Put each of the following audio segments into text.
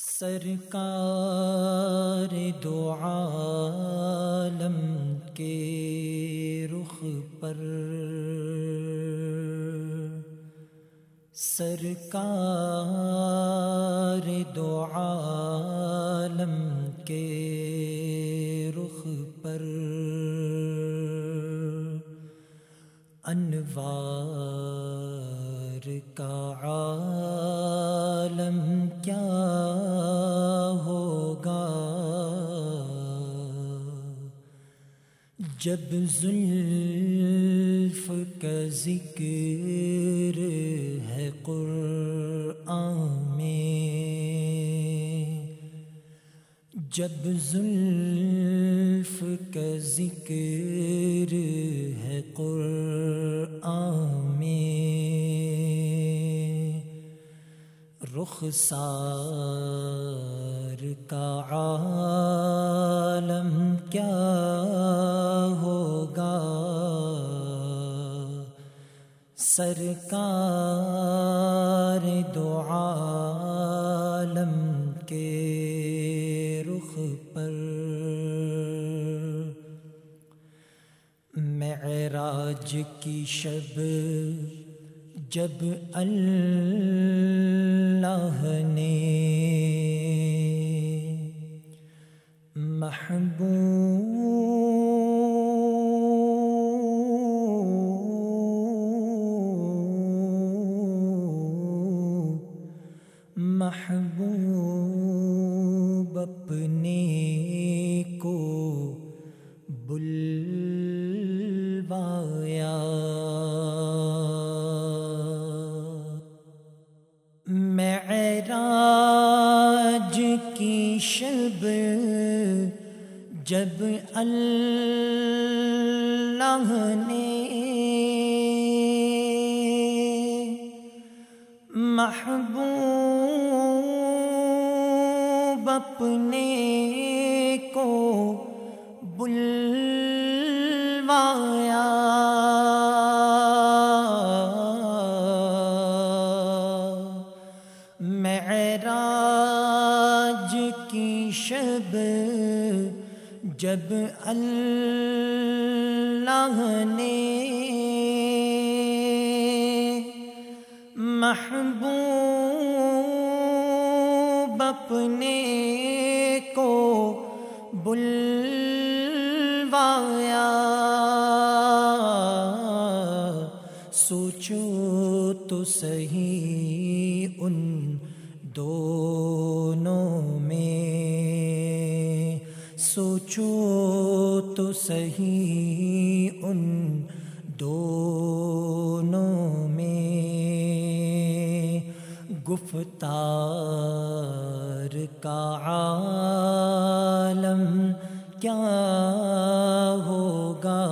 سرکار دو عالم کے رخ پر۔ سرکار دو عالم کے رخ پر۔ انوار جب زلف کا ذکر ہے قرآن میں، جب زلف کا ذکر ہے قرآن میں رخ سار کا عالم کیا سرکار دو عالم کے رخ پر۔ معراج کی شب جب اللہ نے محبوب جب اللہ نے محبوب جب اللہ نے محبوب اپنے کو بلوایا سوچو تو صحیح ان دونوں میں سوچو تو صحیح ان دونوں میں گفتار کا عالم کیا ہوگا؟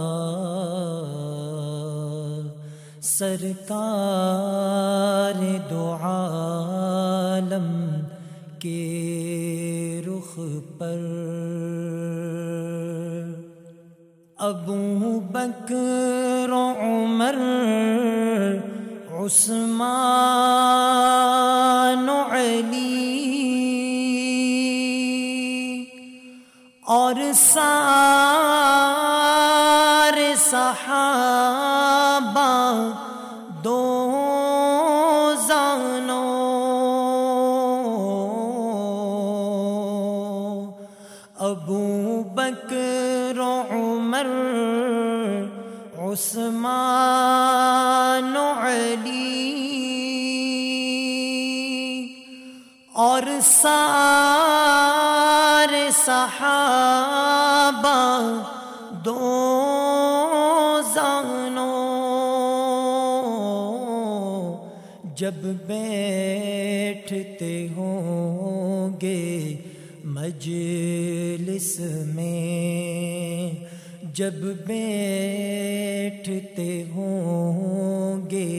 سرکار دو عالم کے رخ پر ابو بکر عمر عثمان علی اور سارے صحابہ اور سار صحابہ دو زانوں جب بیٹھتے ہوں گے مجلس میں جب بیٹھتے ہوں گے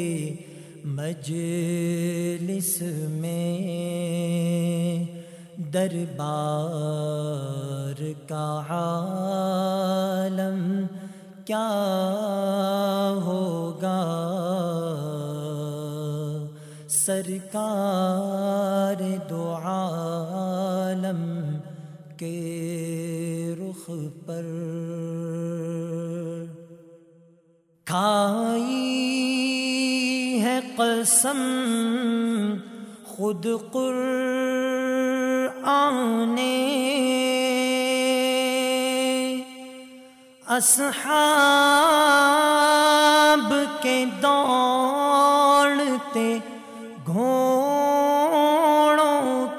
مجلس میں دربار کا عالم کیا ہوگا؟ سرکار دو عالم کے رخ پر کھائی ہے قسم خود قر آنے اصحاب کے دوڑتے گھوڑوں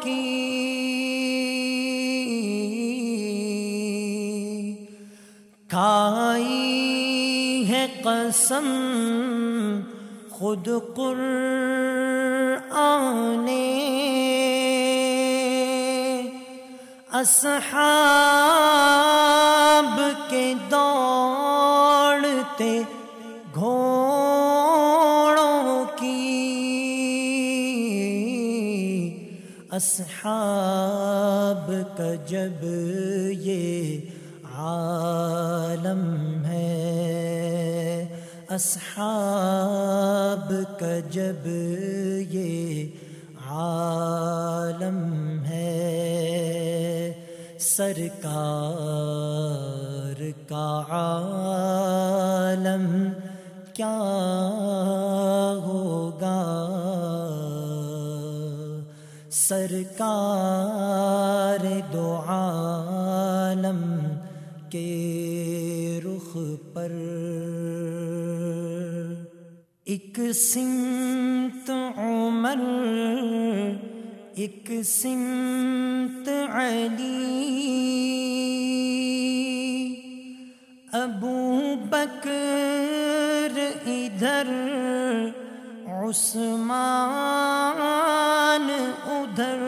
کی۔ کھائی ہے قسم خود قر آنے اصحاب کے دوڑتے گھوڑوں کی اصحاب کا جب یہ عالم ہے، اصحاب کا جب یہ عالم سرکار کا عالم کیا ہوگا؟ سرکار دو عالم کے رخ پر ایک سمت عمر ایک سمت علی۔ ابو بکر ادھر عثمان ادھر۔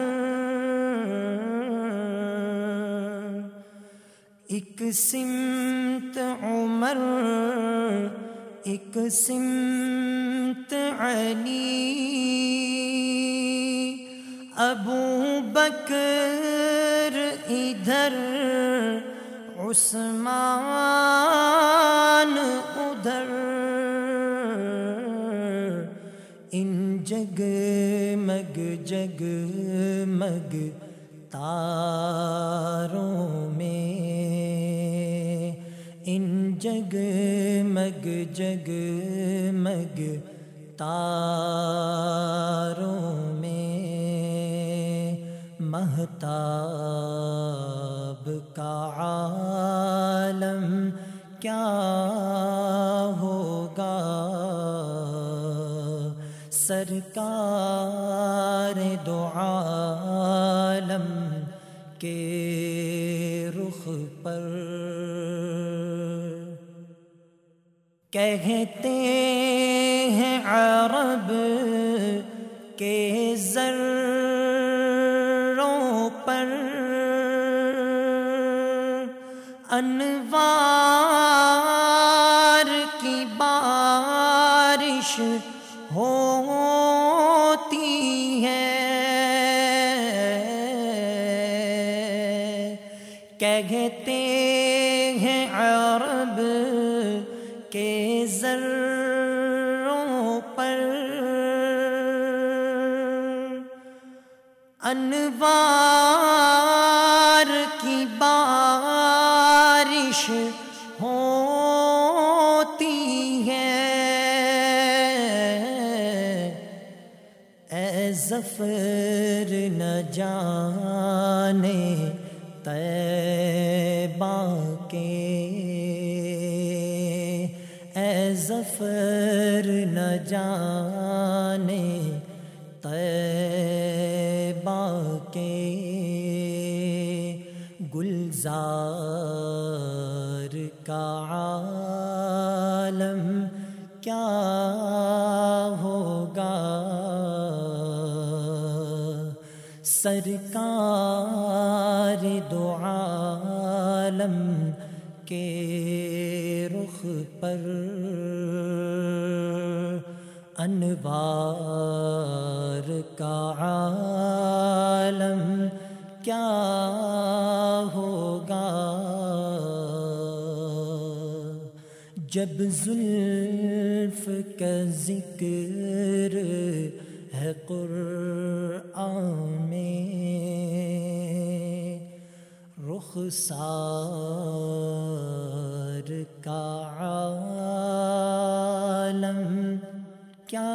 ایک سمت عمر ایک سمت علی۔ ابو بکر، ادھر عثمان، ادھر۔ ان جگ مگ جگ مگ تاروں میں۔ ان جگ مگ جگ مگ تاروں محتاب کا عالم کیا ہوگا؟ سرکار دو عالم کے رخ پر۔ کہتے ہیں عرب کے ذر انوار کی بارش ہوتی ہے۔ کہتے ہیں عرب کے ذروں انوار کی بارش ہوتی ہے۔ اے ظفر نہ جانے تیبا کے۔ اے ظفر نہ جانے تیبا کے گلزار کا عالم کیا ہوگا؟ سرکار دو عالم کے رخ پر انوار کا عالم کیا ہوگا؟ جب زلف کا ذکر ہے قرآن میں رخ رخسار کا عالم کیا